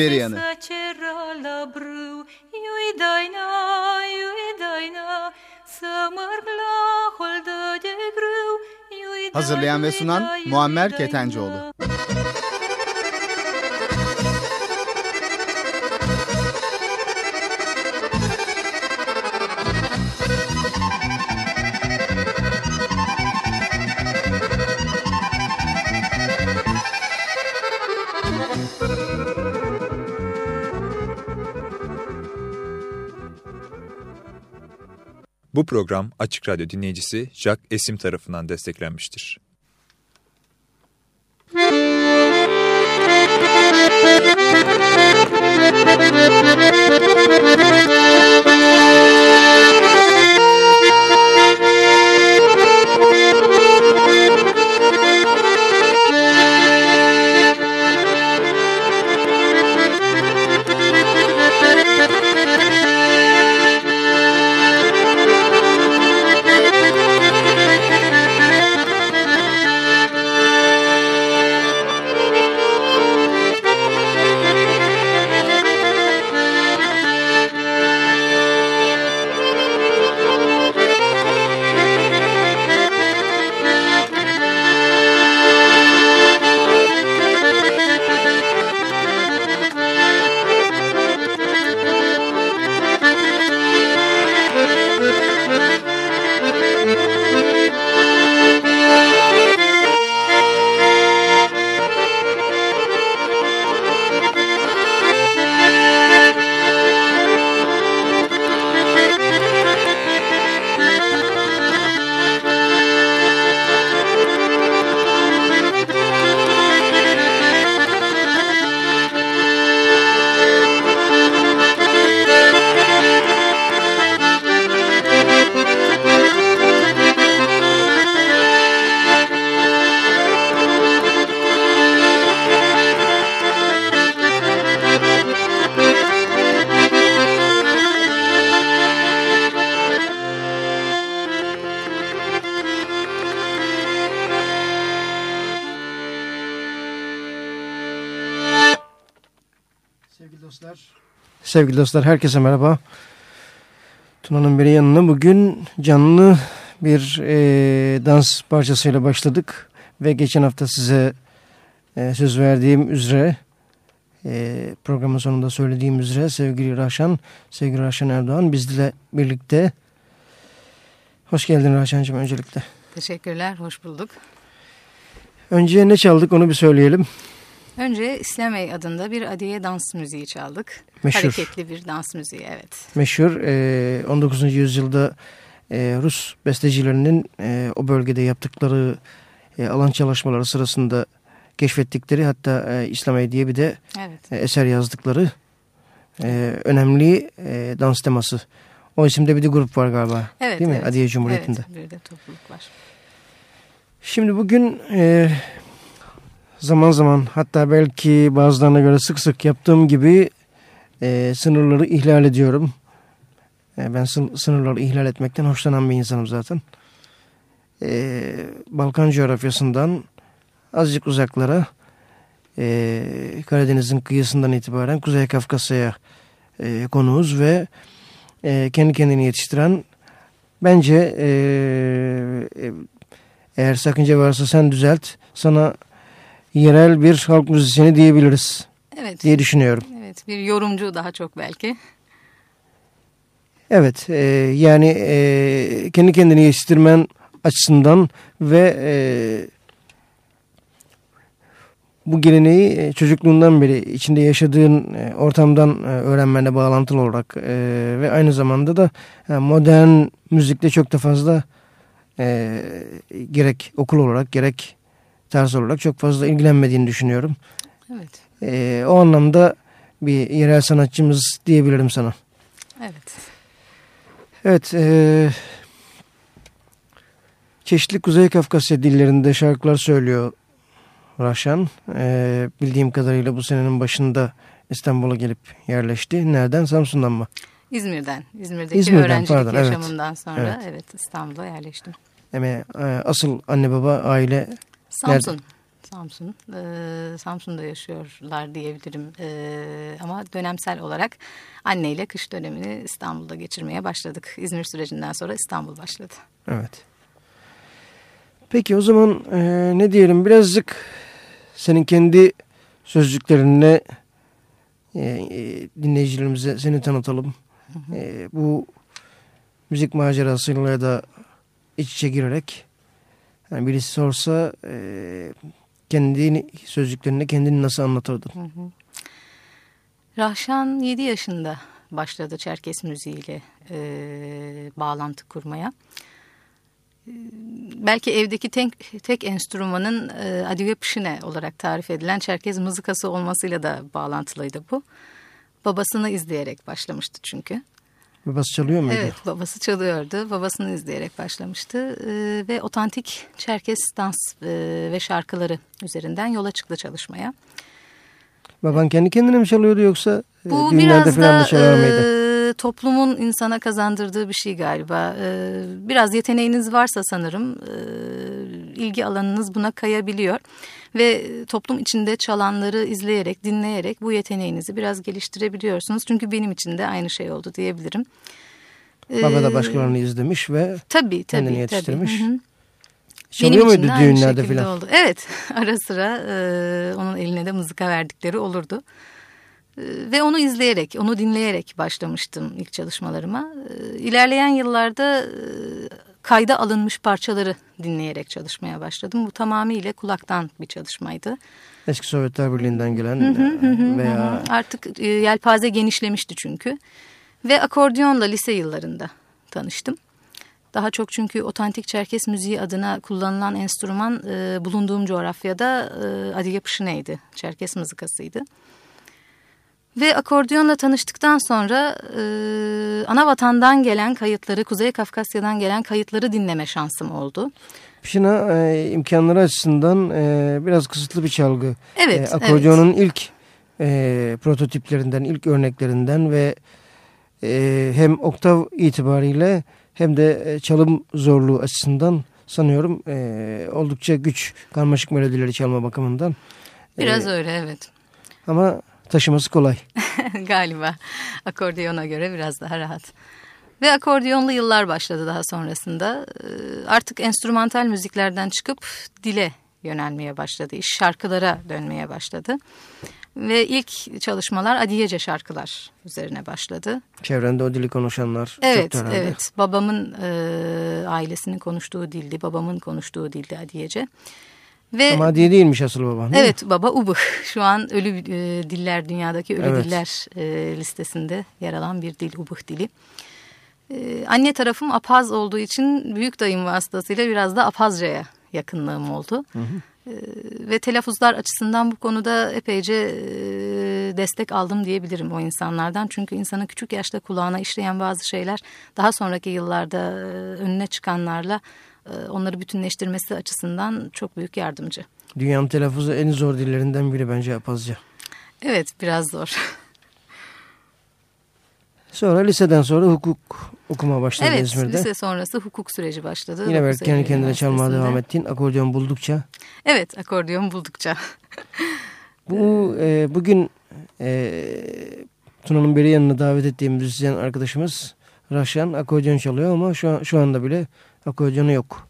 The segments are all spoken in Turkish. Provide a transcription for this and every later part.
Beri yanı. Hazırlayan ve sunan Muammer Ketencoğlu. Bu program Açık Radyo dinleyicisi Jack Esim tarafından desteklenmiştir. Sevgili dostlar herkese merhaba. Tuna'nın biri yanına bugün canlı bir e, dans parçasıyla başladık. Ve geçen hafta size e, söz verdiğim üzere e, programın sonunda söylediğim üzere sevgili Raşan, sevgili Raşan Erdoğan bizle birlikte. Hoş geldin Raşancığım öncelikle. Teşekkürler, hoş bulduk. Önce ne çaldık onu bir söyleyelim. Önce İslamey adında bir adiye dans müziği çaldık. Meşhur. Hareketli bir dans müziği evet. Meşhur e, 19. yüzyılda e, Rus bestecilerinin e, o bölgede yaptıkları e, alan çalışmaları sırasında keşfettikleri hatta e, İslamey diye bir de evet. e, eser yazdıkları e, önemli e, dans teması. O isimde bir de grup var galiba evet, değil mi evet. Adiye Cumhuriyeti'nde? Evet bir de topluluk var. Şimdi bugün e, zaman zaman hatta belki bazılarına göre sık sık yaptığım gibi e, sınırları ihlal ediyorum. E, ben sınırları ihlal etmekten hoşlanan bir insanım zaten. E, Balkan coğrafyasından azıcık uzaklara e, Karadeniz'in kıyısından itibaren Kuzey Kafkasya'ya e, konuğuz ve e, kendi kendini yetiştiren bence e, e, eğer sakınca varsa sen düzelt sana yerel bir halk müzisyeni diyebiliriz evet. diye düşünüyorum. Evet bir yorumcu daha çok belki. Evet e, yani e, kendi kendini yetiştirmen açısından ve e, bu geleneği e, çocukluğundan beri içinde yaşadığın e, ortamdan e, öğrenmenle bağlantılı olarak e, ve aynı zamanda da e, modern müzikte çok da fazla e, gerek okul olarak gerek tarz olarak çok fazla ilgilenmediğini düşünüyorum. Evet. E, o anlamda bir yerel sanatçımız diyebilirim sana. Evet. Evet. E, çeşitli Kuzey Kafkasya dillerinde şarkılar söylüyor Raşan. E, bildiğim kadarıyla bu senenin başında İstanbul'a gelip yerleşti. Nereden? Samsun'dan mı? İzmir'den. İzmir'deki İzmir'den, öğrencilik pardon, yaşamından evet. sonra evet, evet İstanbul'a yerleştim. Yani, e, asıl anne baba aile Samsun. Samsun. Ee, Samsun'da yaşıyorlar diyebilirim. Ee, ama dönemsel olarak anneyle kış dönemini İstanbul'da geçirmeye başladık. İzmir sürecinden sonra İstanbul başladı. Evet. Peki o zaman e, ne diyelim birazcık senin kendi sözcüklerinle e, e, dinleyicilerimize seni tanıtalım. E, bu müzik macerasıyla da iç içe girerek yani birisi sorsa e, kendini sözcüklerini kendini nasıl anlatırdın? Rahşan 7 yaşında başladı Çerkes müziğiyle e, bağlantı kurmaya. E, belki evdeki tek, tek enstrümanın e, Adive Pişine olarak tarif edilen Çerkez mızıkası olmasıyla da bağlantılıydı bu. Babasını izleyerek başlamıştı çünkü. Babası çalıyor muydu? Evet babası çalıyordu. Babasını izleyerek başlamıştı. Ee, ve otantik Çerkes dans e, ve şarkıları üzerinden yola çıktı çalışmaya. Baban kendi kendine mi çalıyordu yoksa e, Bu düğünlerde biraz falan da da çalar mıydı? e, toplumun insana kazandırdığı bir şey galiba. E, biraz yeteneğiniz varsa sanırım e, ilgi alanınız buna kayabiliyor. Ve toplum içinde çalanları izleyerek, dinleyerek bu yeteneğinizi biraz geliştirebiliyorsunuz. Çünkü benim için de aynı şey oldu diyebilirim. Baba da Ee, başkalarını izlemiş ve Tabii kendini tabii. yetiştirmiş. tabii. Hı hı. çalıyor Benim muydu düğünlerde falan? Oldu. Evet ara sıra e, onun eline de mızıka verdikleri olurdu. E, ve onu izleyerek, onu dinleyerek başlamıştım ilk çalışmalarıma. E, ilerleyen yıllarda e, kayda alınmış parçaları dinleyerek çalışmaya başladım. Bu tamamıyla kulaktan bir çalışmaydı. Eski Sovyetler Birliği'nden gelen veya Artık e, yelpaze genişlemişti çünkü. Ve akordiyonla lise yıllarında tanıştım. Daha çok çünkü otantik Çerkes müziği adına kullanılan enstrüman e, bulunduğum coğrafyada e, Adiye Pışıne'ydi. Çerkes mızıkasıydı. Ve akordiyonla tanıştıktan sonra e, ana vatandan gelen kayıtları, Kuzey Kafkasya'dan gelen kayıtları dinleme şansım oldu. Pişina e, imkanları açısından e, biraz kısıtlı bir çalgı. Evet, E, akordiyonun ilk e, prototiplerinden, ilk örneklerinden ve e, hem oktav itibariyle hem de e, çalım zorluğu açısından sanıyorum e, oldukça güç karmaşık melodileri çalma bakımından. Biraz E, öyle evet. Ama taşıması kolay. Galiba akordiyona göre biraz daha rahat. Ve akordiyonlu yıllar başladı daha sonrasında. Ee, Artık enstrümantal müziklerden çıkıp dile yönelmeye başladı. İş şarkılara dönmeye başladı. Ve ilk çalışmalar Adiyece şarkılar üzerine başladı. Çevrende o dili konuşanlar Evet, evet. Babamın e, ailesinin konuştuğu dildi, babamın konuştuğu dildi Adiye'ce. Ve Ama diye değilmiş asıl baban. değil mi? Evet baba Ubıh şu an ölü e, diller dünyadaki ölü Evet. diller e, listesinde yer alan bir dil Ubıh dili. E, anne tarafım Apaz olduğu için büyük dayım vasıtasıyla biraz da Apazca'ya yakınlığım oldu. E, ve telaffuzlar açısından bu konuda epeyce e, destek aldım diyebilirim o insanlardan. Çünkü insanın küçük yaşta kulağına işleyen bazı şeyler daha sonraki yıllarda e, önüne çıkanlarla onları bütünleştirmesi açısından çok büyük yardımcı. Dünyanın telaffuzu en zor dillerinden biri bence Apazca. Evet biraz zor. Sonra liseden sonra hukuk okuma başladın evet İzmir'de. lise sonrası hukuk süreci başladı. Yine Dokuz kendi kendine çalmaya devam ettiğin akordeon buldukça. Evet akordeon buldukça. Bu e, bugün e, Tuna'nın beri yanına davet ettiğim müzisyen arkadaşımız Raşan akordeon çalıyor ama şu, an, şu anda bile akordeonu yok.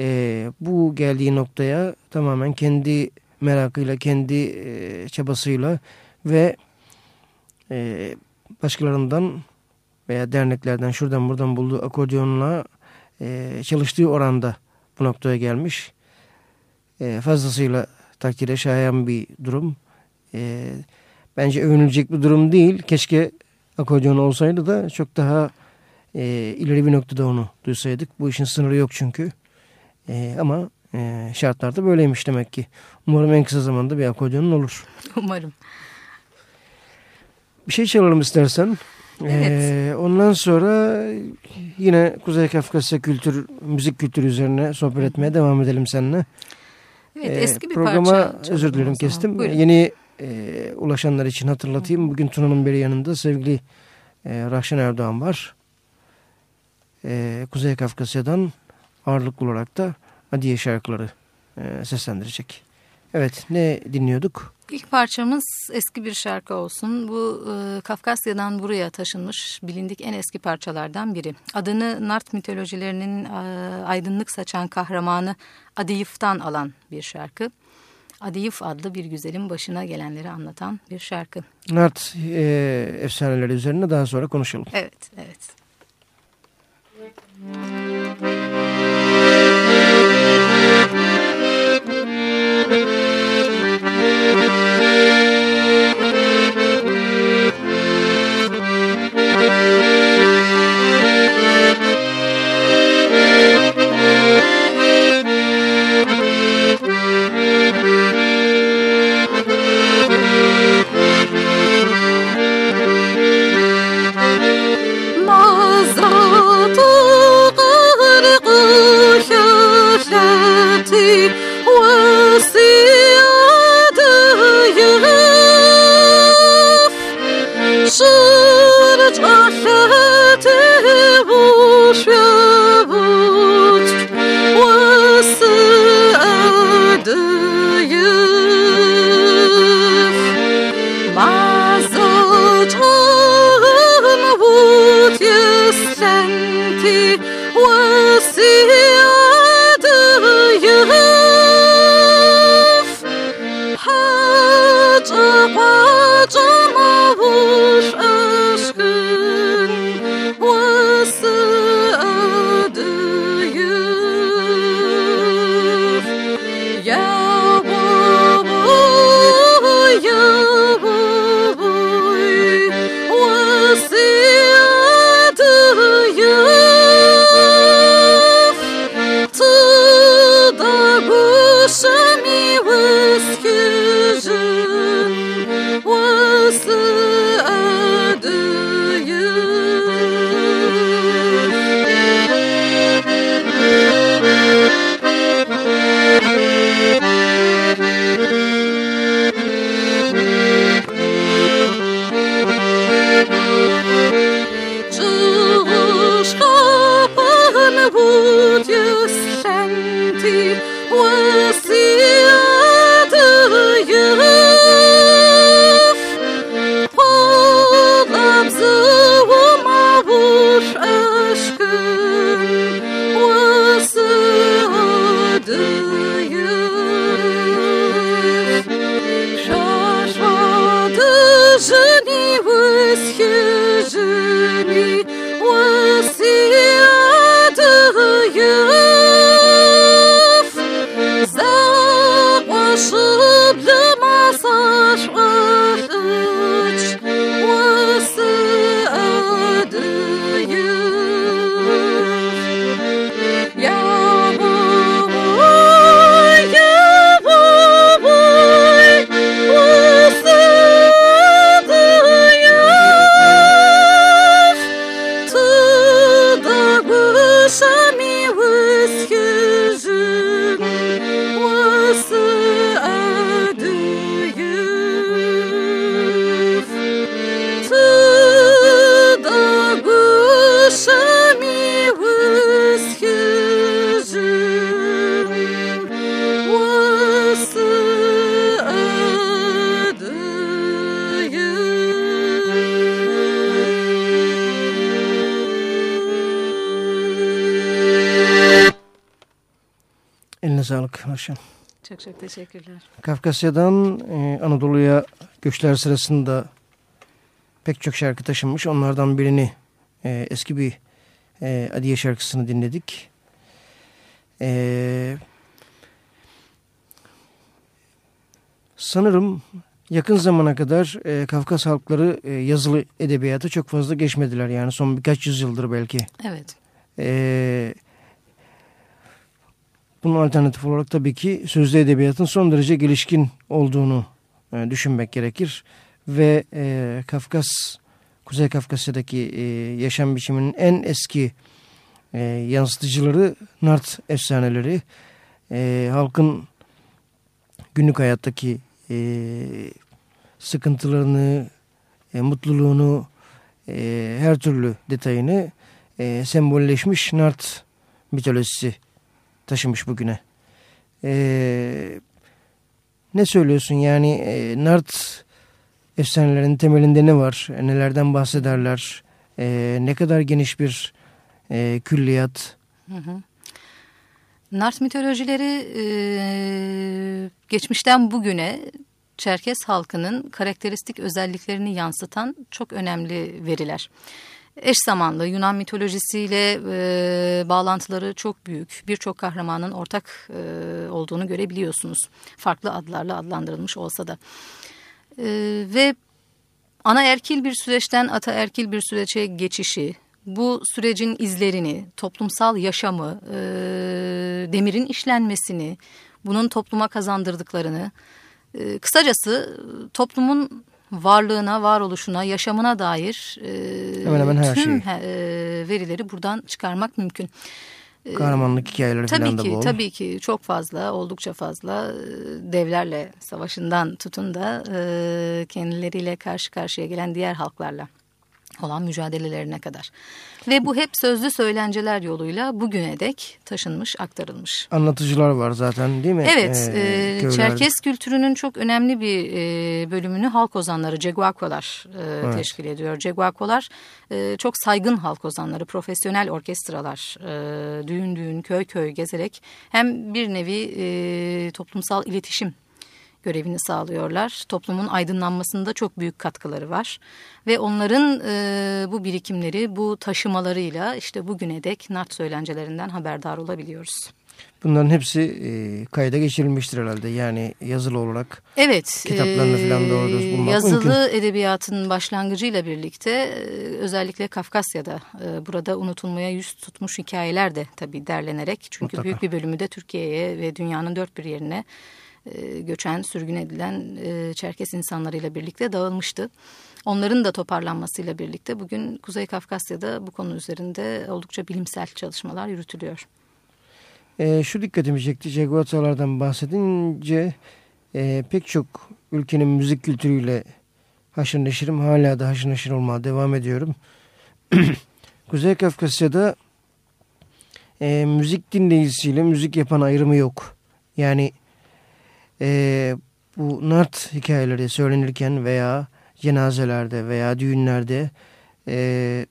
E, bu geldiği noktaya tamamen kendi merakıyla, kendi e, çabasıyla ve e, başkalarından veya derneklerden şuradan buradan bulduğu akordeonla e, çalıştığı oranda bu noktaya gelmiş. E, fazlasıyla takdire şayan bir durum. E, bence övünülecek bir durum değil. Keşke akordeon olsaydı da çok daha e, ileri bir noktada onu duysaydık. Bu işin sınırı yok çünkü. E, ama e, şartlarda böyleymiş demek ki. Umarım en kısa zamanda bir akordeonun olur. Umarım. Bir şey çalalım istersen. Evet. Ee, ondan sonra yine Kuzey Kafkasya kültür, müzik kültürü üzerine sohbet etmeye devam edelim seninle. Evet Ee, eski bir programa parça. özür dilerim kestim. Buyurun. Yeni e, ulaşanlar için hatırlatayım. Bugün Tuna'nın beri yanında sevgili e, Rahşan Erdoğan var. E, Kuzey Kafkasya'dan ağırlıklı olarak da Adiye şarkıları e, seslendirecek. Evet ne dinliyorduk? İlk parçamız eski bir şarkı olsun. Bu e, Kafkasya'dan buraya taşınmış bilindik en eski parçalardan biri. Adını Nart mitolojilerinin e, aydınlık saçan kahramanı Adiyif'tan alan bir şarkı. Adiyif adlı bir güzelin başına gelenleri anlatan bir şarkı. Nart e, efsaneleri üzerine daha sonra konuşalım. Evet, evet. Thank you. Sağlık Haşem. Çok çok teşekkürler. Kafkasya'dan e, Anadolu'ya göçler sırasında pek çok şarkı taşınmış. Onlardan birini e, eski bir e, Adiye şarkısını dinledik. E, sanırım yakın zamana kadar e, Kafkas halkları e, yazılı edebiyata çok fazla geçmediler. Yani son birkaç yüzyıldır belki. Evet. Evet bunun alternatif olarak tabii ki sözlü edebiyatın son derece gelişkin olduğunu e, düşünmek gerekir. Ve e, Kafkas, Kuzey Kafkasya'daki e, yaşam biçiminin en eski e, yansıtıcıları Nart efsaneleri. E, halkın günlük hayattaki e, sıkıntılarını, e, mutluluğunu, e, her türlü detayını e, sembolleşmiş Nart mitolojisi taşımış bugüne. Ee, ne söylüyorsun? Yani e, Nart efsanelerinin temelinde ne var? E, nelerden bahsederler? E, ne kadar geniş bir e, külliyat? Hı hı. Nart mitolojileri e, geçmişten bugüne Çerkes halkının karakteristik özelliklerini yansıtan çok önemli veriler. Eş zamanlı Yunan mitolojisiyle e, bağlantıları çok büyük. Birçok kahramanın ortak e, olduğunu görebiliyorsunuz. Farklı adlarla adlandırılmış olsa da. E, ve ana erkil bir süreçten ata erkil bir sürece geçişi, bu sürecin izlerini, toplumsal yaşamı, e, demirin işlenmesini, bunun topluma kazandırdıklarını, e, kısacası toplumun varlığına, varoluşuna, yaşamına dair e, hemen hemen her tüm şey. e, verileri buradan çıkarmak mümkün. E, Kahramanlık hikayeleri tabii falan ki, da bol. Tabii ki çok fazla, oldukça fazla e, devlerle savaşından tutun da e, kendileriyle karşı karşıya gelen diğer halklarla olan mücadelelerine kadar. Ve bu hep sözlü söylenceler yoluyla bugüne dek taşınmış, aktarılmış. Anlatıcılar var zaten değil mi? Evet, ee, e, Çerkes kültürünün çok önemli bir e, bölümünü halk ozanları, ceguakolar e, evet. teşkil ediyor. Ceguakolar e, çok saygın halk ozanları, profesyonel orkestralar, e, düğün düğün, köy köy gezerek hem bir nevi e, toplumsal iletişim görevini sağlıyorlar. Toplumun aydınlanmasında çok büyük katkıları var. Ve onların e, bu birikimleri, bu taşımalarıyla işte bugüne dek nart söylencelerinden haberdar olabiliyoruz. Bunların hepsi e, kayda geçirilmiştir herhalde yani yazılı olarak. Evet. Kitaplarını e, falan doğru bulmak Yazılı mümkün. edebiyatın başlangıcıyla birlikte e, özellikle Kafkasya'da e, burada unutulmaya yüz tutmuş hikayeler de tabii derlenerek. Çünkü Mutlaka. büyük bir bölümü de Türkiye'ye ve dünyanın dört bir yerine e, göçen, sürgün edilen e, Çerkes insanlarıyla birlikte dağılmıştı. Onların da toparlanmasıyla birlikte bugün Kuzey Kafkasya'da bu konu üzerinde oldukça bilimsel çalışmalar yürütülüyor. E, şu dikkatimi çekti. Ceguatalardan bahsedince e, pek çok ülkenin müzik kültürüyle haşır neşirim. Hala da haşır neşir olmaya devam ediyorum. Kuzey Kafkasya'da e, müzik dinleyicisiyle müzik yapan ayrımı yok. Yani e, bu nart hikayeleri söylenirken veya cenazelerde veya düğünlerde e,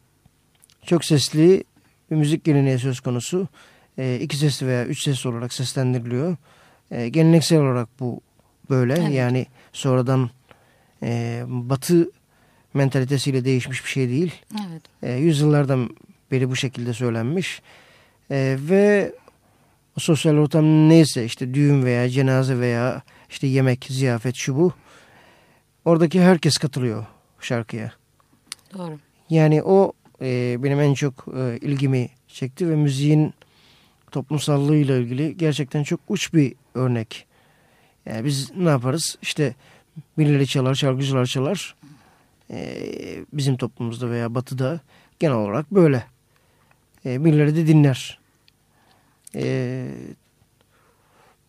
çok sesli bir müzik geleneği söz konusu. E, iki sesli veya üç sesli olarak seslendiriliyor. E, geleneksel olarak bu böyle. Evet. Yani sonradan e, batı mentalitesiyle değişmiş bir şey değil. Evet. E, yüzyıllardan beri bu şekilde söylenmiş. E, ve sosyal ortam neyse işte düğün veya cenaze veya işte yemek, ziyafet şu bu. Oradaki herkes katılıyor şarkıya. Doğru. Yani o e, benim en çok e, ilgimi çekti ve müziğin toplumsallığıyla ilgili gerçekten çok uç bir örnek. Yani biz ne yaparız? İşte birileri çalar, şarkıcılar çalar. E, bizim toplumumuzda veya batıda genel olarak böyle. E, birileri de dinler. E,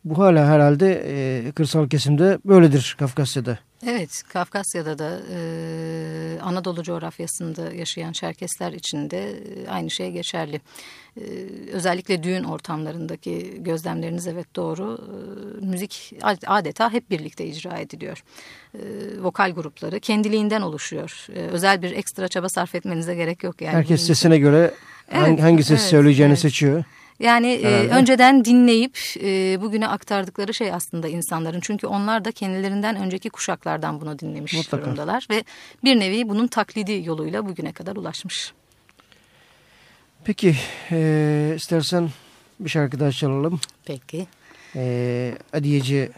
bu hala herhalde e, kırsal kesimde böyledir Kafkasya'da. Evet, Kafkasya'da da e, Anadolu coğrafyasında yaşayan Çerkesler için de e, aynı şey geçerli. E, özellikle düğün ortamlarındaki gözlemleriniz evet doğru. E, müzik adeta hep birlikte icra ediliyor. E, vokal grupları kendiliğinden oluşuyor. E, özel bir ekstra çaba sarf etmenize gerek yok. yani. Herkes sesine göre evet, hangi, hangi ses evet, söyleyeceğini evet. seçiyor. Yani e, önceden dinleyip e, bugüne aktardıkları şey aslında insanların. Çünkü onlar da kendilerinden önceki kuşaklardan bunu dinlemiş Mutlaka. durumdalar. Ve bir nevi bunun taklidi yoluyla bugüne kadar ulaşmış. Peki e, istersen bir şarkı daha çalalım. Peki. E, Adiyeci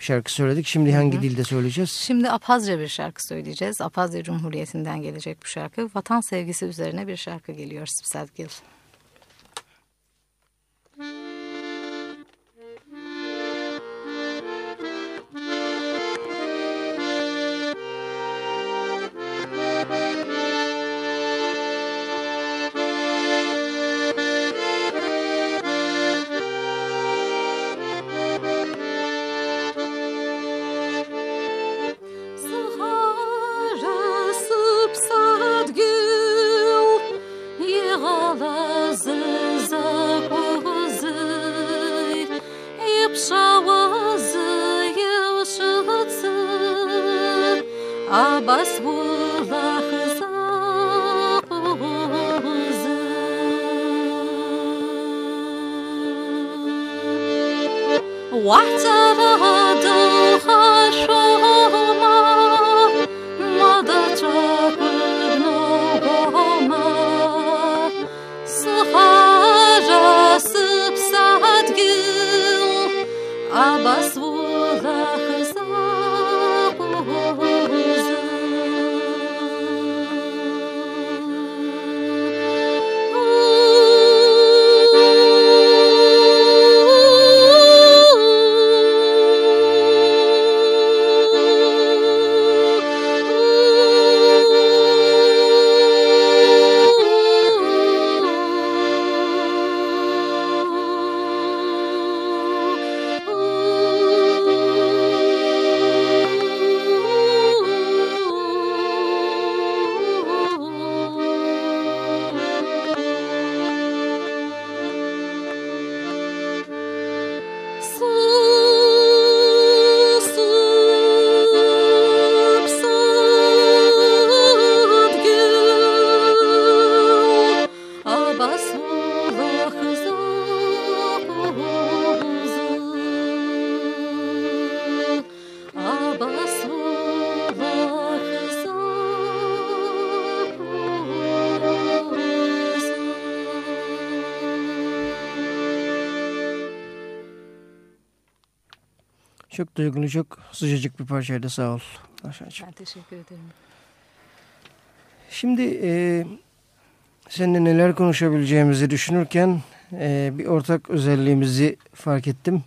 bir şarkı söyledik. Şimdi hangi Hı -hı. dilde söyleyeceğiz? Şimdi Apazca bir şarkı söyleyeceğiz. Apazca Cumhuriyeti'nden gelecek bu şarkı. Vatan sevgisi üzerine bir şarkı geliyor Sipsel love. Çok duygulu, çok sıcacık bir parçaydı. Sağ ol. Ben teşekkür ederim. Şimdi e, seninle neler konuşabileceğimizi düşünürken e, bir ortak özelliğimizi fark ettim.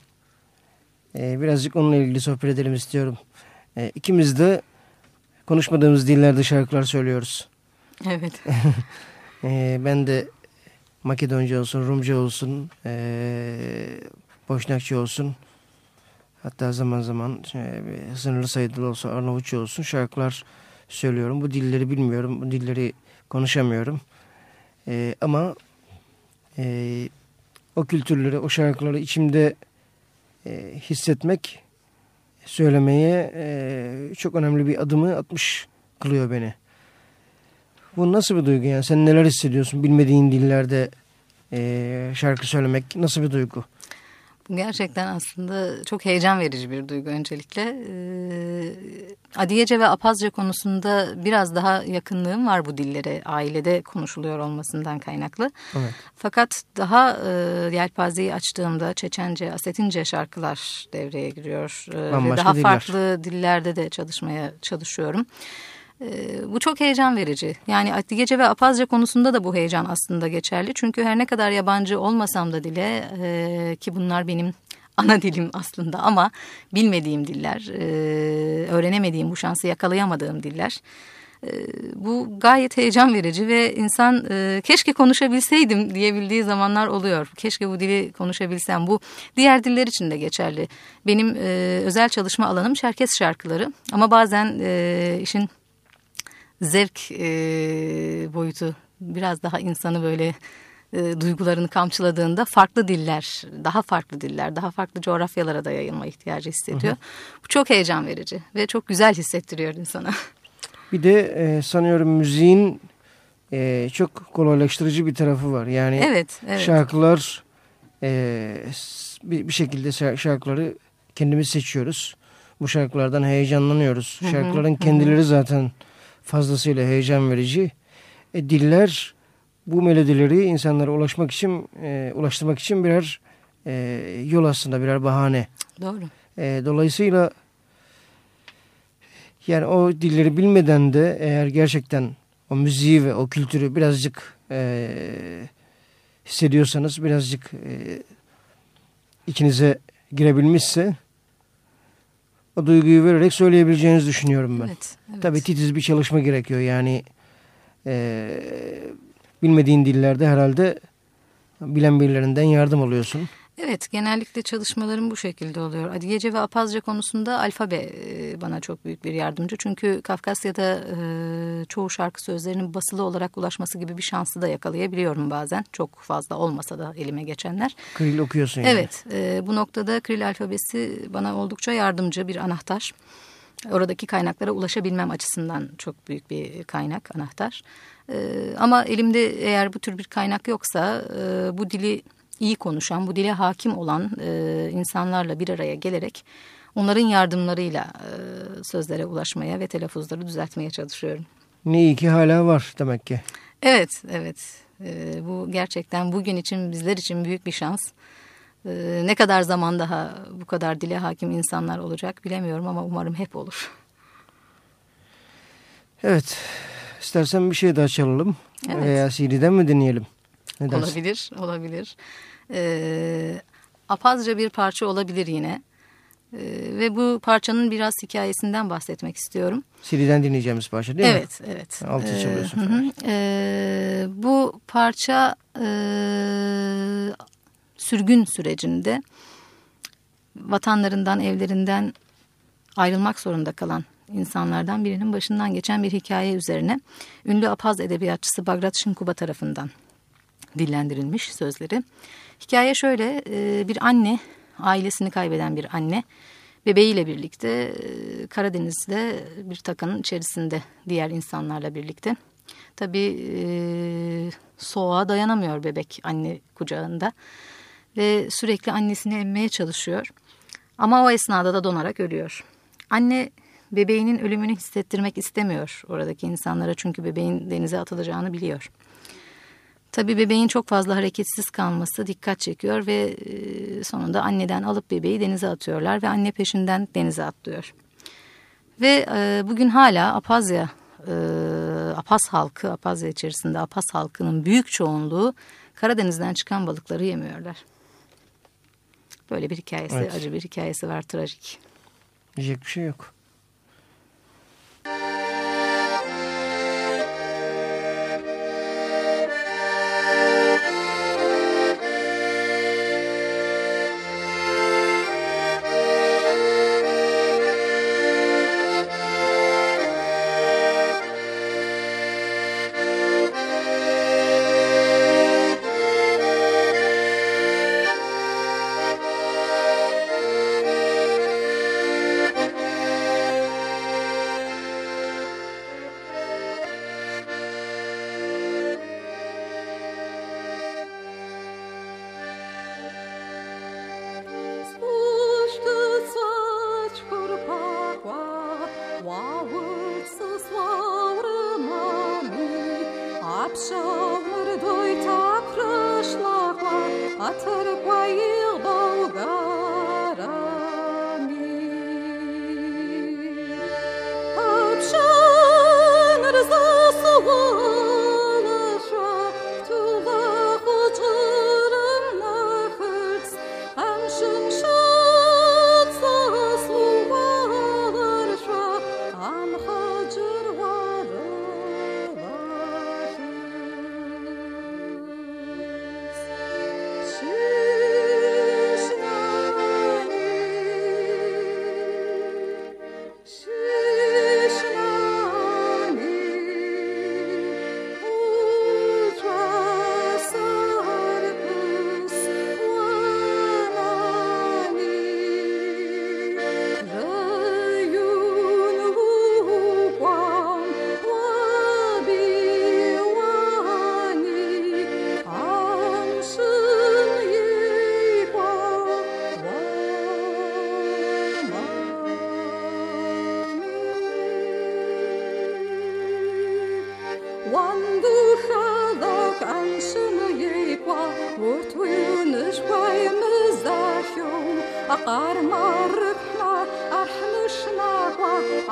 E, birazcık onunla ilgili sohbet edelim istiyorum. E, ikimiz de konuşmadığımız dillerde şarkılar söylüyoruz. Evet. e, ben de Makedonca olsun, Rumca olsun, e, Boşnakça olsun. Hatta zaman zaman e, sınırlı sayıda olsa Arnavutça olsun şarkılar söylüyorum. Bu dilleri bilmiyorum, bu dilleri konuşamıyorum. E, ama e, o kültürleri, o şarkıları içimde e, hissetmek, söylemeye e, çok önemli bir adımı atmış kılıyor beni. Bu nasıl bir duygu yani? Sen neler hissediyorsun bilmediğin dillerde e, şarkı söylemek nasıl bir duygu? Gerçekten aslında çok heyecan verici bir duygu öncelikle. Ee, Adiyece ve Apazca konusunda biraz daha yakınlığım var bu dillere. Ailede konuşuluyor olmasından kaynaklı. Evet. Fakat daha e, yelpazeyi açtığımda Çeçence, Asetince şarkılar devreye giriyor. Ee, ve daha diller. farklı dillerde de çalışmaya çalışıyorum. Ee, bu çok heyecan verici. Yani Gece ve Apazca konusunda da bu heyecan aslında geçerli. Çünkü her ne kadar yabancı olmasam da dile e, ki bunlar benim ana dilim aslında ama bilmediğim diller, e, öğrenemediğim bu şansı yakalayamadığım diller. E, bu gayet heyecan verici ve insan e, keşke konuşabilseydim diyebildiği zamanlar oluyor. Keşke bu dili konuşabilsem. Bu diğer diller için de geçerli. Benim e, özel çalışma alanım Çerkes şarkıları ama bazen e, işin zevk e, boyutu biraz daha insanı böyle e, duygularını kamçıladığında farklı diller, daha farklı diller, daha farklı coğrafyalara da yayılma ihtiyacı hissediyor. Hı hı. Bu çok heyecan verici ve çok güzel hissettiriyor insana. Bir de e, sanıyorum müziğin e, çok kolaylaştırıcı bir tarafı var. Yani evet, evet. şarkılar e, bir, bir şekilde şarkıları kendimiz seçiyoruz. Bu şarkılardan heyecanlanıyoruz. Hı hı, Şarkıların kendileri hı. zaten fazlasıyla heyecan verici. E, diller bu melodileri insanlara ulaşmak için, e, ulaştırmak için birer e, yol aslında, birer bahane. Doğru. E, dolayısıyla yani o dilleri bilmeden de eğer gerçekten o müziği ve o kültürü birazcık e, hissediyorsanız, birazcık e, içinize girebilmişse o duyguyu vererek söyleyebileceğinizi düşünüyorum ben. Evet, evet. Tabii titiz bir çalışma gerekiyor. Yani e, bilmediğin dillerde herhalde bilen birilerinden yardım alıyorsun. Evet genellikle çalışmalarım bu şekilde oluyor. Adigece ve Apazca konusunda alfabe bana çok büyük bir yardımcı. Çünkü Kafkasya'da çoğu şarkı sözlerinin basılı olarak ulaşması gibi bir şansı da yakalayabiliyorum bazen. Çok fazla olmasa da elime geçenler. Kril okuyorsun yani. Evet bu noktada Kril alfabesi bana oldukça yardımcı bir anahtar. oradaki kaynaklara ulaşabilmem açısından çok büyük bir kaynak, anahtar. Ama elimde eğer bu tür bir kaynak yoksa bu dili iyi konuşan, bu dile hakim olan insanlarla bir araya gelerek onların yardımlarıyla sözlere ulaşmaya ve telaffuzları düzeltmeye çalışıyorum. Ne iyi ki hala var demek ki. Evet, evet. bu gerçekten bugün için bizler için büyük bir şans. Ee, ne kadar zaman daha bu kadar dile hakim insanlar olacak bilemiyorum ama umarım hep olur. Evet. İstersen bir şey daha çalalım. Evet. Veya CD'den mi dinleyelim? Ne olabilir, olabilir. Ee, apazca bir parça olabilir yine. Ee, ve bu parçanın biraz hikayesinden bahsetmek istiyorum. CD'den dinleyeceğimiz parça değil evet, mi? Evet, evet. Altı çalıyorsun. Ee, hı Ee, bu parça e, sürgün sürecinde vatanlarından, evlerinden ayrılmak zorunda kalan insanlardan birinin başından geçen bir hikaye üzerine ünlü Apaz edebiyatçısı Bagrat Şinkuba tarafından dillendirilmiş sözleri. Hikaye şöyle e, bir anne ailesini kaybeden bir anne bebeğiyle birlikte e, Karadeniz'de bir takanın içerisinde diğer insanlarla birlikte. Tabii e, soğuğa dayanamıyor bebek anne kucağında ve sürekli annesini emmeye çalışıyor. Ama o esnada da donarak ölüyor. Anne bebeğinin ölümünü hissettirmek istemiyor oradaki insanlara çünkü bebeğin denize atılacağını biliyor. Tabii bebeğin çok fazla hareketsiz kalması dikkat çekiyor ve e, sonunda anneden alıp bebeği denize atıyorlar ve anne peşinden denize atlıyor. Ve e, bugün hala Apazya, e, Apaz halkı, Apazya içerisinde Apaz halkının büyük çoğunluğu Karadeniz'den çıkan balıkları yemiyorlar. Böyle bir hikayesi, evet. acı bir hikayesi var, trajik. Diyecek bir şey yok.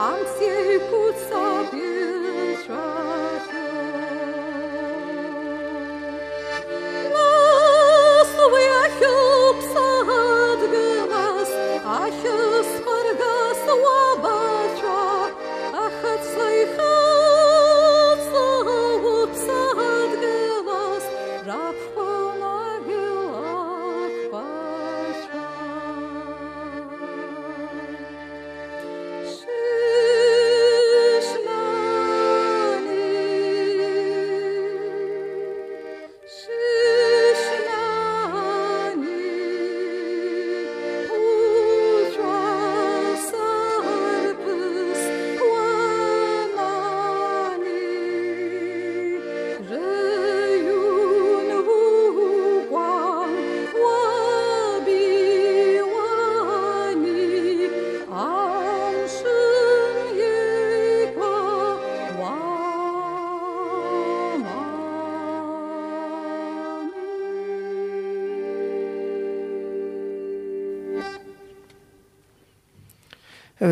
Amsi kutsabir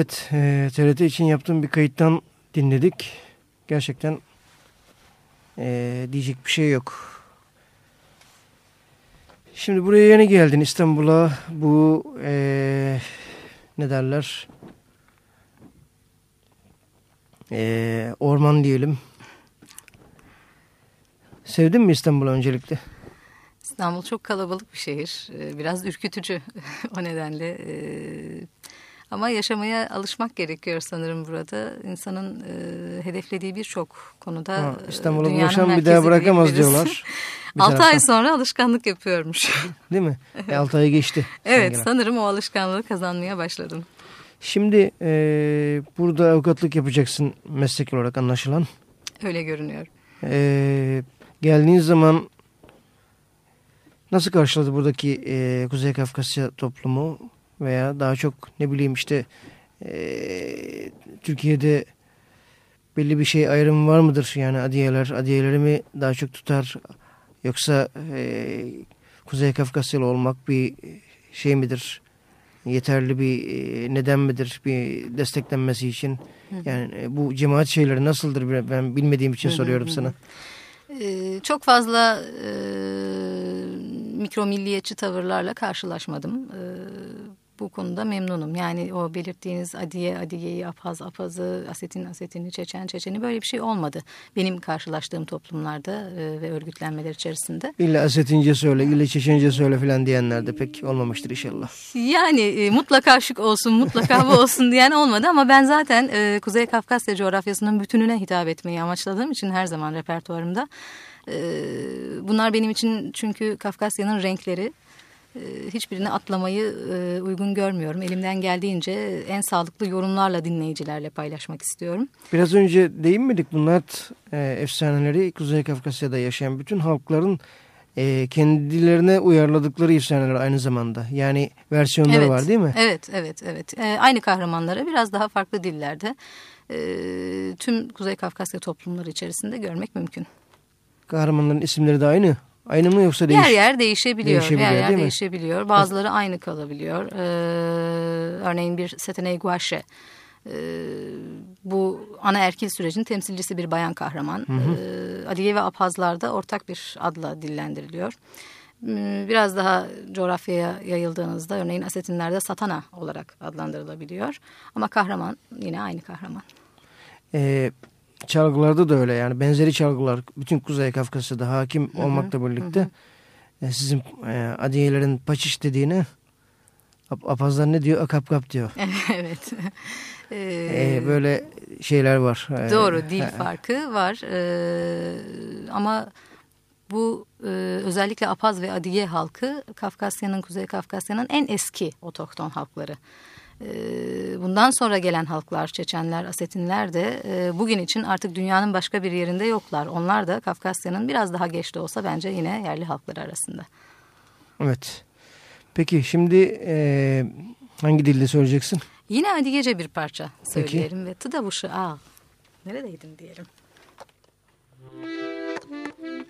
Evet, e, TRT için yaptığım bir kayıttan dinledik. Gerçekten e, diyecek bir şey yok. Şimdi buraya yeni geldin İstanbul'a. Bu e, ne derler? E, orman diyelim. Sevdin mi İstanbul'u öncelikle? İstanbul çok kalabalık bir şehir. Ee, Biraz ürkütücü o nedenle. Ama yaşamaya alışmak gerekiyor sanırım burada. İnsanın e, hedeflediği birçok konuda Ha, e, İstanbul'a dünyanın bulaşan bir daha bırakamaz diyebiliriz. diyorlar. Bir 6 ay sonra alışkanlık yapıyormuş. Değil mi? E, 6 ayı geçti. evet gene. sanırım o alışkanlığı kazanmaya başladım. Şimdi e, burada avukatlık yapacaksın meslek olarak anlaşılan. Öyle görünüyor. E, geldiğin zaman nasıl karşıladı buradaki e, Kuzey Kafkasya toplumu veya daha çok ne bileyim işte e, Türkiye'de belli bir şey ayrım var mıdır? Yani adiyeler, adiyeleri mi daha çok tutar yoksa e, Kuzey Kafkasyalı olmak bir şey midir? Yeterli bir e, neden midir bir desteklenmesi için? Yani e, bu cemaat şeyleri nasıldır ben- ben bilmediğim için Hı hı, soruyorum hı sana. Ee, çok fazla e, mikro milliyetçi tavırlarla karşılaşmadım. Ee, bu konuda memnunum. Yani o belirttiğiniz adiye, adiyeyi, apaz, apazı, asetin, asetini, çeçen, çeçeni böyle bir şey olmadı. Benim karşılaştığım toplumlarda e, ve örgütlenmeler içerisinde. İlla Asetince söyle, illa Çeçence söyle filan diyenler de pek olmamıştır inşallah. Yani e, mutlaka şık olsun, mutlaka bu olsun diyen olmadı ama ben zaten e, Kuzey Kafkasya coğrafyasının bütününe hitap etmeyi amaçladığım için her zaman repertuarımda. e, bunlar benim için çünkü Kafkasya'nın renkleri hiçbirini atlamayı e, uygun görmüyorum. Elimden geldiğince en sağlıklı yorumlarla dinleyicilerle paylaşmak istiyorum. Biraz önce değinmedik bunlar e, efsaneleri Kuzey Kafkasya'da yaşayan bütün halkların e, kendilerine uyarladıkları efsaneler aynı zamanda. Yani versiyonları Evet, var değil mi? Evet, evet, evet. Aynı kahramanlara biraz daha farklı dillerde tüm Kuzey Kafkasya toplumları içerisinde görmek mümkün. Kahramanların isimleri de aynı. Aynı mı yoksa değiş? Yer yer değişebiliyor. Değişebiliyor, yer yer değil mi? değişebiliyor. Bazıları aynı kalabiliyor. Ee, örneğin bir Seteney Guache. Ee, bu ana erkil sürecin temsilcisi bir bayan kahraman. Ee, Adiye ve Apazlar'da ortak bir adla dillendiriliyor. Hmm, Biraz daha coğrafyaya yayıldığınızda örneğin Asetinler'de Satana olarak adlandırılabiliyor. Ama kahraman yine aynı kahraman. E, çalgılarda da öyle yani benzeri çalgılar bütün Kuzey Kafkasya'da hakim olmakla birlikte e, sizin e, adiyelerin paçiş dediğine ap- apazlar ne diyor? Akapkap diyor. evet. Ee, böyle şeyler var. E, Doğru dil farkı var Ee, ama bu e, özellikle Apaz ve Adiye halkı Kafkasya'nın Kuzey Kafkasya'nın en eski otohton halkları. Ee, bundan sonra gelen halklar Çeçenler, Asetinler de e, bugün için artık dünyanın başka bir yerinde yoklar. Onlar da Kafkasya'nın biraz daha geç de olsa bence yine yerli halkları arasında. Evet. Peki şimdi e, hangi dilde söyleyeceksin? Yine Adiyece bir parça Peki. söyleyelim ve Tıdavuş'u al. Neredeydin diyelim. Thank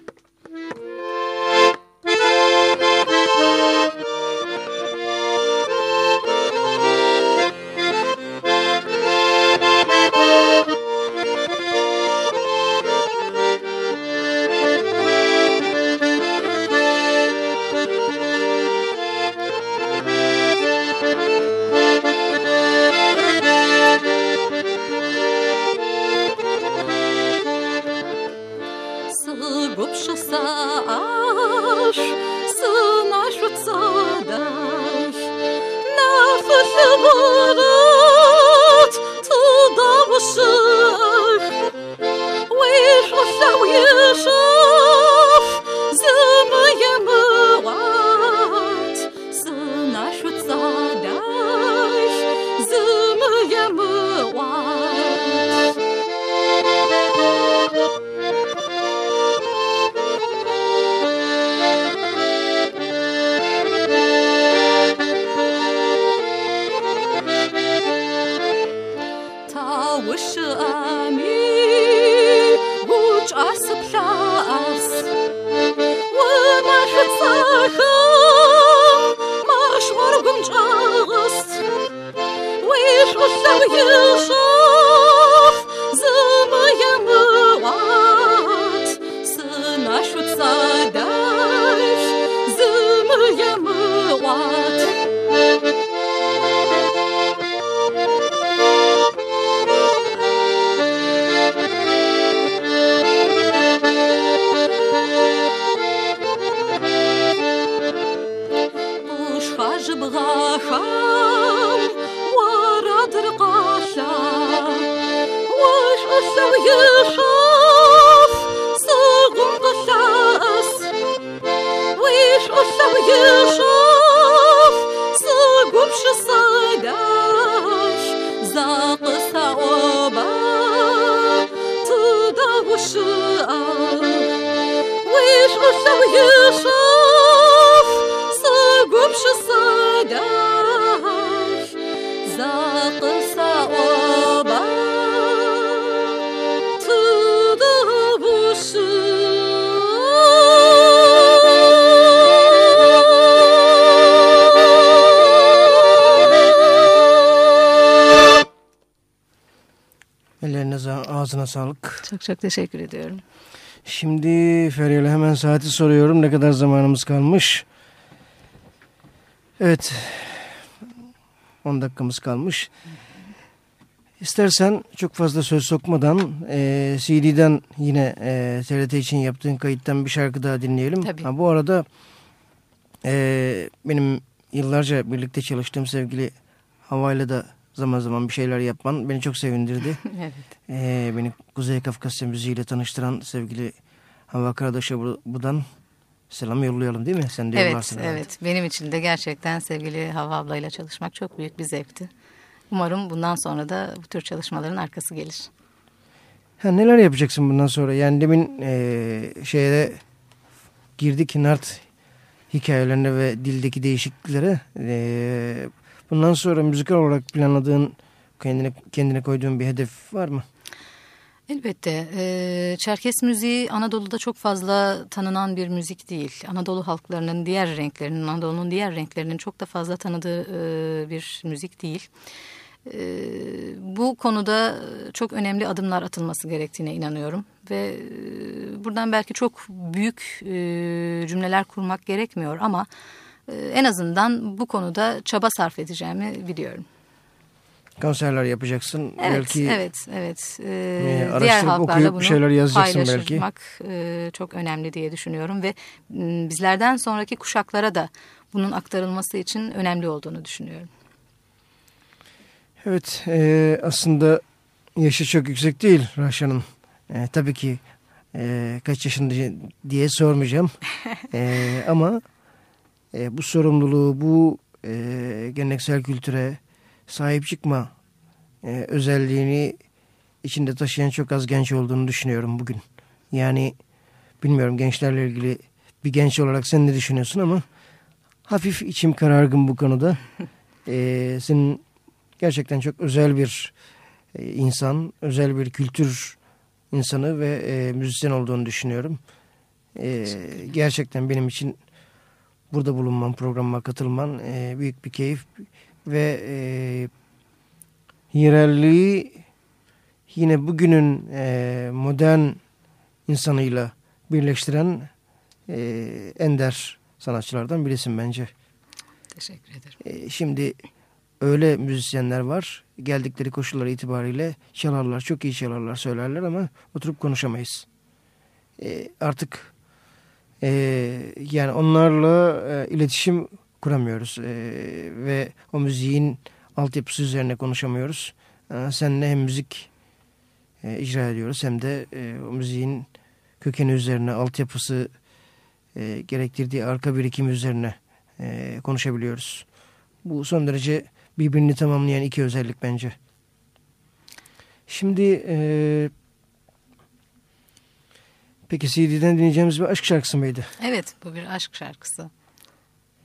you. Çok çok teşekkür ediyorum. Şimdi Feryal'e hemen saati soruyorum. Ne kadar zamanımız kalmış? Evet. 10 dakikamız kalmış. İstersen çok fazla söz sokmadan e, CD'den yine e, TRT için yaptığın kayıttan bir şarkı daha dinleyelim. Tabii. Ha, bu arada e, benim yıllarca birlikte çalıştığım sevgili Havayla da zaman zaman bir şeyler yapman beni çok sevindirdi. evet. Ee, beni Kuzey Kafkasya müziğiyle tanıştıran sevgili Hava Karadaş'a bu- buradan selam yollayalım değil mi? Sen de Evet, yollarsın herhalde. evet. Benim için de gerçekten sevgili Hava ablayla çalışmak çok büyük bir zevkti. Umarım bundan sonra da bu tür çalışmaların arkası gelir. Ha, neler yapacaksın bundan sonra? Yani demin e, şeye girdik Nart hikayelerine ve dildeki değişikliklere. E, bundan sonra müzikal olarak planladığın, kendine, kendine koyduğun bir hedef var mı? Elbette. Ee, Çerkes müziği Anadolu'da çok fazla tanınan bir müzik değil. Anadolu halklarının diğer renklerinin, Anadolu'nun diğer renklerinin çok da fazla tanıdığı e, bir müzik değil. E, bu konuda çok önemli adımlar atılması gerektiğine inanıyorum. Ve e, buradan belki çok büyük e, cümleler kurmak gerekmiyor ama en azından bu konuda çaba sarf edeceğimi biliyorum. Konserler yapacaksın. Evet, belki evet, evet. Ee, diğer halklarla bunu bir şeyler yazacaksın belki. paylaşmak e, çok önemli diye düşünüyorum ve bizlerden sonraki kuşaklara da bunun aktarılması için önemli olduğunu düşünüyorum. Evet e, aslında yaşı çok yüksek değil Raşa'nın. E, tabii ki e, kaç yaşında diye sormayacağım. E, ama e, bu sorumluluğu, bu e, geleneksel kültüre sahip çıkma e, özelliğini içinde taşıyan çok az genç olduğunu düşünüyorum bugün. Yani bilmiyorum gençlerle ilgili bir genç olarak sen ne düşünüyorsun ama hafif içim karargın bu konuda. E, senin gerçekten çok özel bir e, insan, özel bir kültür insanı ve e, müzisyen olduğunu düşünüyorum. E, gerçekten benim için burada bulunman, programa katılman e, büyük bir keyif ve e, yerelliği yine bugünün e, modern insanıyla birleştiren e, ender sanatçılardan birisin bence. Teşekkür ederim. E, şimdi öyle müzisyenler var. Geldikleri koşullar itibariyle çalarlar, çok iyi çalarlar, söylerler ama oturup konuşamayız. E, artık e, yani onlarla e, iletişim kuramıyoruz e, ve o müziğin altyapısı üzerine konuşamıyoruz. E, seninle hem müzik e, icra ediyoruz hem de e, o müziğin kökeni üzerine, altyapısı e, gerektirdiği arka birikimi üzerine e, konuşabiliyoruz. Bu son derece birbirini tamamlayan iki özellik bence. Şimdi e, peki CD'den dinleyeceğimiz bir aşk şarkısı mıydı? Evet, bu bir aşk şarkısı.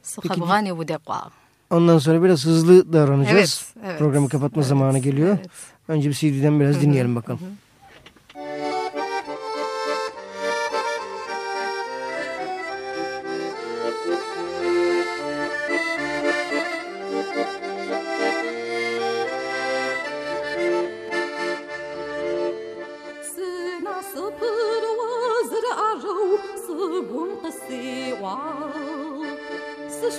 Sıkabgani bu defa. Ondan sonra biraz hızlı davranacağız. Evet, evet. Programı kapatma Evet, zamanı geliyor. evet. Önce bir CD'den biraz dinleyelim bakalım. Sına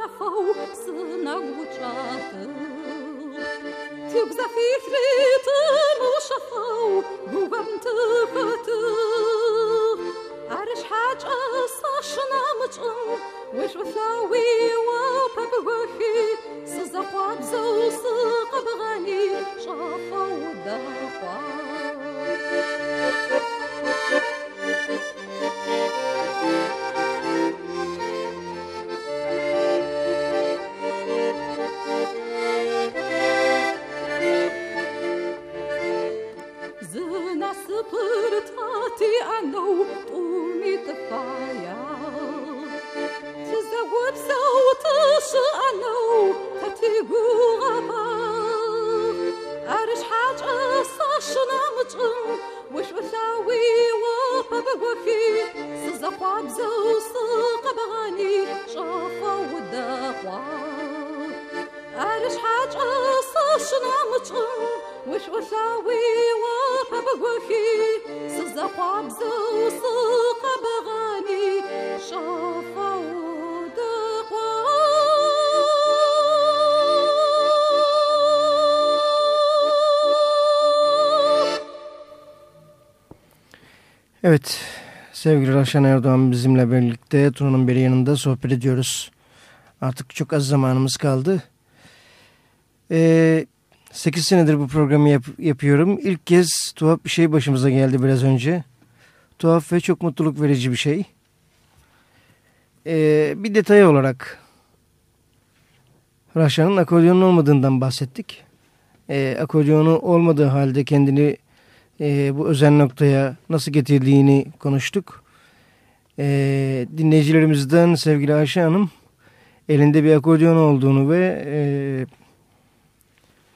la fou sna guçată Tug za fitri të mu shafau Gubem të këtë Arish haq a sashna më qëm Wish vë flawi wa pëpë vëhi Së za khwab zëu së qabëgani Shafau da khwab Evet, sevgili Raşan Erdoğan bizimle birlikte Tuna'nın bir yanında sohbet ediyoruz. Artık çok az zamanımız kaldı. Ee, 8 senedir bu programı yap yapıyorum. İlk kez tuhaf bir şey başımıza geldi biraz önce. Tuhaf ve çok mutluluk verici bir şey. Ee, bir detay olarak Raşan'ın akordeonun olmadığından bahsettik. Ee, akordeonu olmadığı halde kendini e, bu özel noktaya nasıl getirdiğini konuştuk. E, dinleyicilerimizden sevgili Ayşe Hanım elinde bir akordeon olduğunu ve e,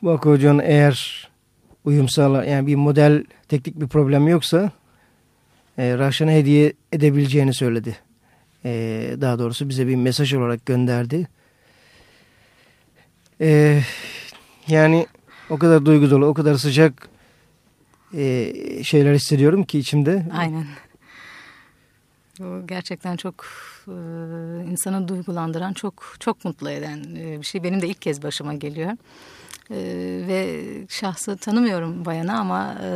bu akordeon eğer uyum sağlar yani bir model teknik bir problem yoksa e, Raşan'a hediye edebileceğini söyledi. E, daha doğrusu bize bir mesaj olarak gönderdi. E, yani o kadar duygu dolu, o kadar sıcak e, şeyler hissediyorum ki içimde. Aynen. Bu gerçekten çok e, insanı duygulandıran, çok çok mutlu eden e, bir şey. Benim de ilk kez başıma geliyor. E, ve şahsı tanımıyorum bayana ama e,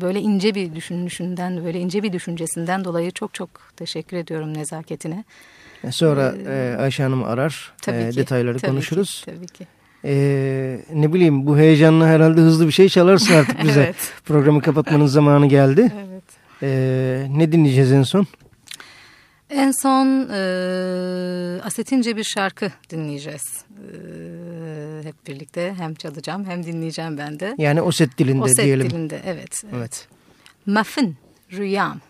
böyle ince bir düşünüşünden, böyle ince bir düşüncesinden dolayı çok çok teşekkür ediyorum nezaketine. Sonra e, Ayşe Hanım arar, tabii e, ki, detayları tabii konuşuruz. Ki, tabii ki. Ee, ne bileyim bu heyecanla herhalde hızlı bir şey çalarsın artık bize. evet. Programı kapatmanın zamanı geldi. Evet. Ee, ne dinleyeceğiz en son? En son e, Asetince bir şarkı dinleyeceğiz. E, hep birlikte hem çalacağım hem dinleyeceğim ben de. Yani o set dilinde o set diyelim. dilinde evet. Evet. Muffin Rüyam.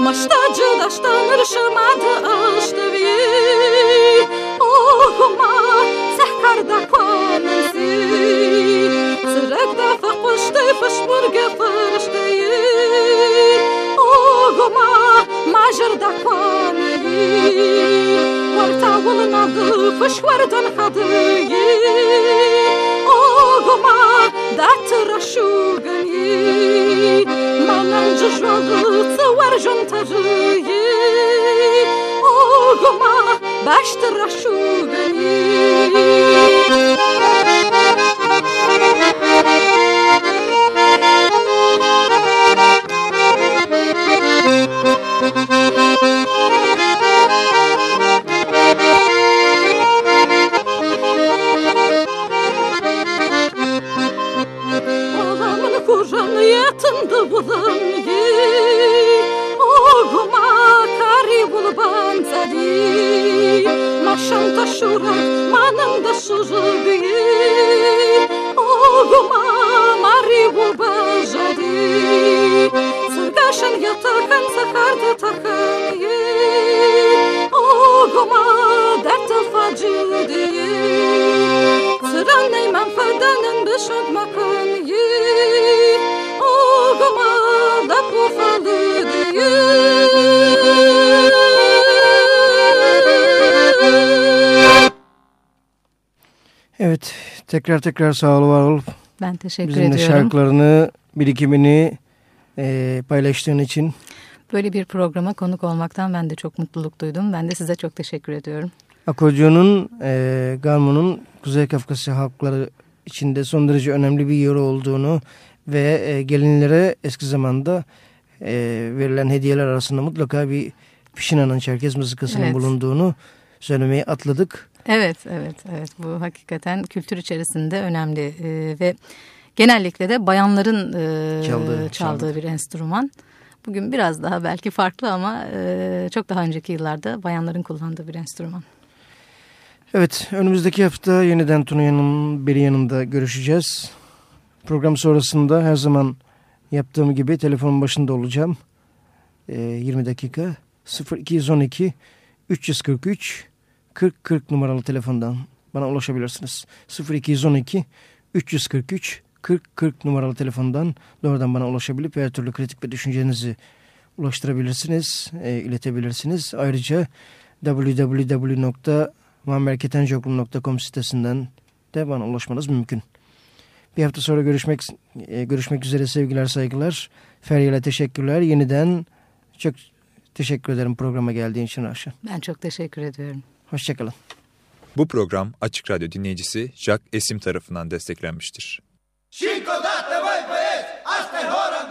Maştacı daştan ırşımadı aştıvi Oğuma sehkarda kvanesi Sırakda fıkmıştı fışburga fırıştı Oğuma majırda fışvardan արտահոլնադը վշվարդան հադը օգոմա դարցրաշուգնի մանան ժժվալը ծվարժն թաժի օգոմա բաշտրաշուգնի Evet tekrar tekrar sağ ol var ol. Ben teşekkür Bizimle ediyorum. şarkılarını, birikimini e, paylaştığın için. Böyle bir programa konuk olmaktan ben de çok mutluluk duydum. Ben de size çok teşekkür ediyorum. Akordeonun, e, Garmon'un Kuzey Kafkasya halkları içinde son derece önemli bir yeri olduğunu ve e, gelinlere eski zamanda e, verilen hediyeler arasında mutlaka bir Pişinan'ın Çerkez mızıkasının Evet. bulunduğunu söylemeyi atladık. Evet, evet, evet. Bu hakikaten kültür içerisinde önemli Ee, ve genellikle de bayanların e, Çaldığı, çaldığı, çaldığı. bir enstrüman. Bugün biraz daha belki farklı ama e, çok daha önceki yıllarda bayanların kullandığı bir enstrüman. Evet, önümüzdeki hafta yeniden Tuna'nın beri yanında görüşeceğiz. Program sonrasında her zaman yaptığım gibi telefonun başında olacağım. Ee, 20 dakika 0212 343 40 40 numaralı telefondan bana ulaşabilirsiniz. 0212 343 40 40 numaralı telefondan doğrudan bana ulaşabilip her türlü kritik ve düşüncenizi ulaştırabilirsiniz, e, iletebilirsiniz. Ayrıca www.muammerketencoğlu.com sitesinden de bana ulaşmanız mümkün. Bir hafta sonra görüşmek e, görüşmek üzere sevgiler saygılar. Feryal'e teşekkürler. Yeniden çok teşekkür ederim programa geldiğin için Raşa. Ben çok teşekkür ediyorum. Hoşçakalın. Bu program Açık Radyo dinleyicisi Jack Esim tarafından desteklenmiştir. Haga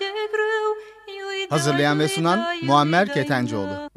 de grâu, iuida, Hazırlayan ve sunan Muammer. Ketencoğlu.